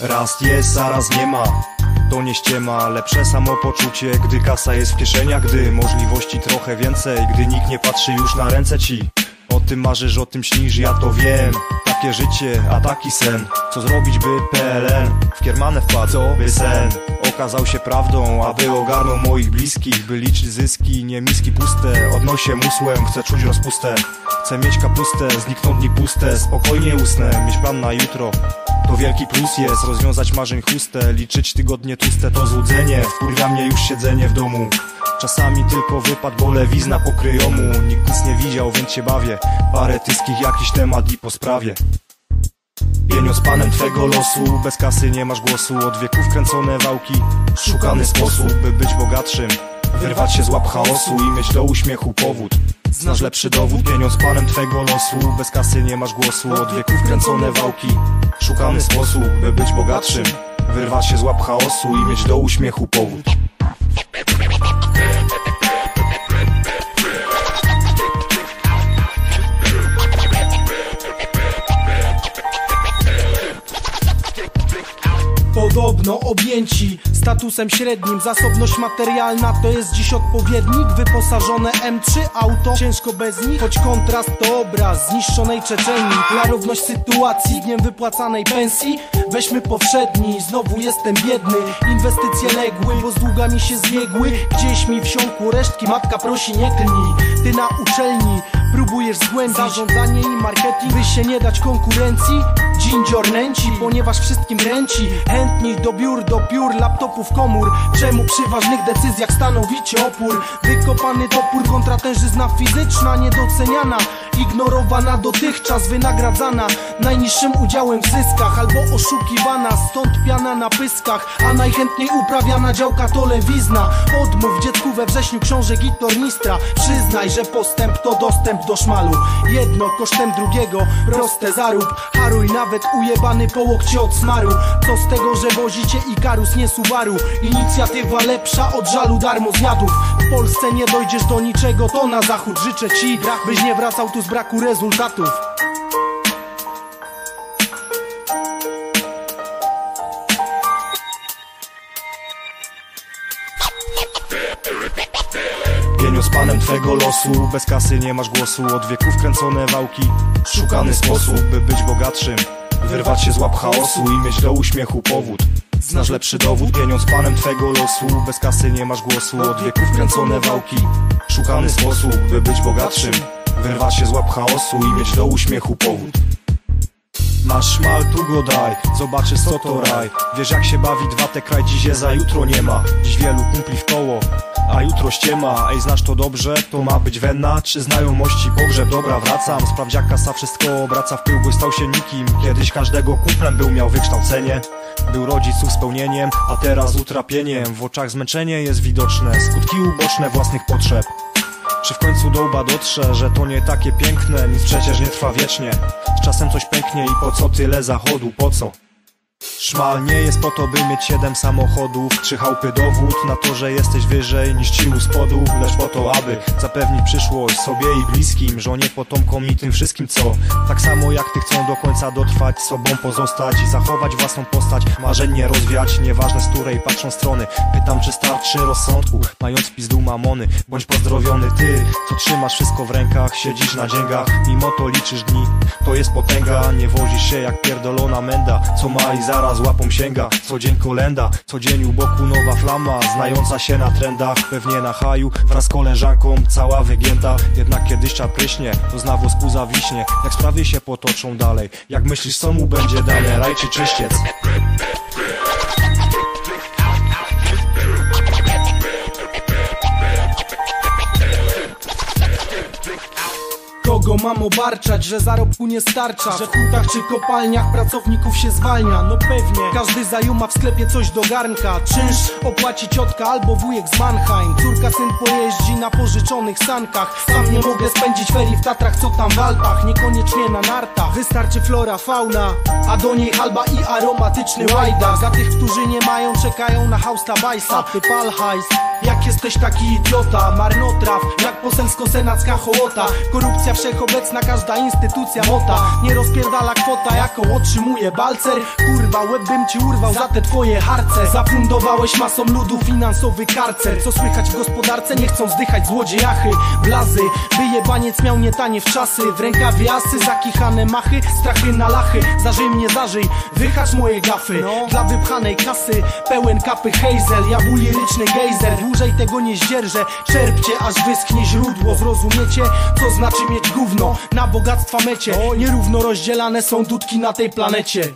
Raz jest, a raz nie ma. To nie ściema, lepsze samopoczucie Gdy kasa jest w kieszeniach, gdy możliwości trochę więcej Gdy nikt nie patrzy już na ręce ci. O tym marzysz, o tym śnisz, ja to wiem. Takie życie, a taki sen. Co zrobić by PLN W kiermanę wpadł, by sen? Okazał się prawdą, aby ogarnął moich bliskich By liczyć zyski, nie miski puste. Odnosie musłem, chcę czuć rozpustę. Chcę mieć kapustę, zniknąć dni puste Spokojnie usnę, mieć plan na jutro to wielki plus jest, rozwiązać marzeń chustę Liczyć tygodnie tłuste to złudzenie. Wkurwia mnie już siedzenie w domu. Czasami tylko wypad, bo lewizna pokryjomu. Nikt nic nie widział, więc się bawię. Parę tyskich, jakiś temat i po sprawie. Pieniądz panem twego losu. Bez kasy nie masz głosu. Od wieków kręcone wałki. Szukany sposób, by być bogatszym. Wyrwać się z łap chaosu i mieć do uśmiechu powód Znasz lepszy dowód, pieniądz panem twego losu. Bez kasy nie masz głosu, od wieków kręcone wałki. Szukany sposób, by być bogatszym. Wyrwać się z łap chaosu i mieć do uśmiechu powód Podobno objęci statusem średnim. Zasobność materialna to jest dziś odpowiednik. Wyposażone M3 auto, ciężko bez nich. Choć kontrast to obraz zniszczonej Czeczenii. Klarowność sytuacji dniem wypłacanej pensji Weźmy powszedni, znowu jestem biedny. Inwestycje legły, bo z długami się zbiegły. Gdzieś mi wsiąkło resztki, matka prosi nie klnij Ty na uczelni próbujesz zgłębić. Zarządzanie i marketing, by się nie dać konkurencji. Dziędzior nęci, ponieważ wszystkim ręci. Chętniej do biur, do piór, laptopów, komór. Czemu przy ważnych decyzjach stanowicie opór? Wykopany topór, kontratężyzna fizyczna Niedoceniana, ignorowana dotychczas Wynagradzana. Najniższym udziałem w zyskach Albo oszukiwana, stąd piana na pyskach A najchętniej uprawiana działka to lewizna Odmów dziecku we wrześniu książek i tornistra. Przyznaj, że postęp to dostęp do szmalu. Jedno kosztem drugiego, proste zarób. Haruj nawet ujebany po łokcie od smaru. Co z tego, że wozicie Ikarus, nie Subaru Inicjatywa lepsza od żalu darmo zjadów. W Polsce nie dojdziesz do niczego, to na zachód Życzę ci, byś nie wracał tu z braku rezultatów panem twego losu. Bez kasy nie masz głosu Od wieków kręcone wałki. Szukany sposób, by być bogatszym. Wyrwać się z łap chaosu i mieć do uśmiechu powód. Znasz lepszy dowód, pieniądz panem twego losu. Bez kasy nie masz głosu, od wieków kręcone wałki. Szukany sposób, by być bogatszym. Wyrwać się z łap chaosu i mieć do uśmiechu powód. Masz szmal, tu go daj, zobaczysz co to raj. Wiesz jak się bawi dwa te kraj, dziś je za jutro nie ma. Dziś wielu kumpli w koło, jutro ściema. Ej, znasz to dobrze? To ma być wenna. Czy znajomości pogrzeb? Dobra, wracam. Sprawdź jak kasa wszystko obraca. W pył, stał się nikim. Kiedyś każdego kumplem był, miał wykształcenie. Był rodziców spełnieniem, a teraz utrapieniem. W oczach zmęczenie jest widoczne. Skutki uboczne własnych potrzeb. Czy w końcu do łba dotrze, że to nie takie piękne? Nic przecież nie trwa wiecznie. Z czasem coś pęknie i po co tyle zachodu, po co? Szmal nie jest po to, by mieć siedem samochodów Czy chałupy dowód na to, że jesteś wyżej niż ci u spodu Lecz po to, aby zapewnić przyszłość sobie i bliskim Żonie, potomkom i tym wszystkim, co Tak samo jak ty chcą do końca dotrwać Sobą pozostać i zachować własną postać Marzeń nie rozwiać, nieważne z której patrzą strony. Pytam, czy starczy rozsądku, mając pizdu mamony. Bądź pozdrowiony ty, co trzymasz wszystko w rękach Siedzisz na dzięgach, mimo to liczysz dni. To jest potęga, nie wozisz się jak pierdolona menda Co ma i zaraz łapą sięga. Co dzień kolenda, co dzień u boku nowa flama. Znająca się na trendach, pewnie na haju. Wraz z koleżanką, cała wygięta. Jednak kiedyś czap pryśnie, to zna wosku zawiśnie Jak sprawy się potoczą dalej Jak myślisz co mu będzie dalej, raj czy czyściec? Mam obarczać, że zarobku nie starcza Że w hutach czy kopalniach pracowników się zwalnia. No pewnie, każdy zajuma w sklepie coś do garnka. Czynsz opłaci ciotka albo wujek z Mannheim. Córka syn pojeździ na pożyczonych sankach. Sam nie mogę spędzić ferii w Tatrach, co tam w Alpach. Niekoniecznie na nartach, wystarczy flora, fauna A do niej halba i aromatyczny łajdak Za tych, którzy nie mają, czekają na hausta bajsa. Ty palhajs jak jesteś taki idiota, marnotraw Jak poselsko-senacka hołota. Korupcja wszechobecna obecna każda instytucja mota. Nie rozpierdala kwota, jaką otrzymuje balcer. Kurwa, łeb bym ci urwał za te twoje harce. Zafundowałeś masą ludu finansowy karcer. Co słychać w gospodarce, nie chcą zdychać złodziejachy. Blazy, by jebaniec miał nie tanie w czasy. W rękawie asy, zakichane machy. Strachy na lachy, zażyj mnie zażyj. Wychacz moje gafy, dla wypchanej kasy. Pełen kapy hazel, ja liryczny gejzer tego nie zdzierżę, czerpcie aż wyschnie źródło Zrozumiecie, co znaczy mieć gówno Na bogactwa mecie, nierówno rozdzielane są dudki na tej planecie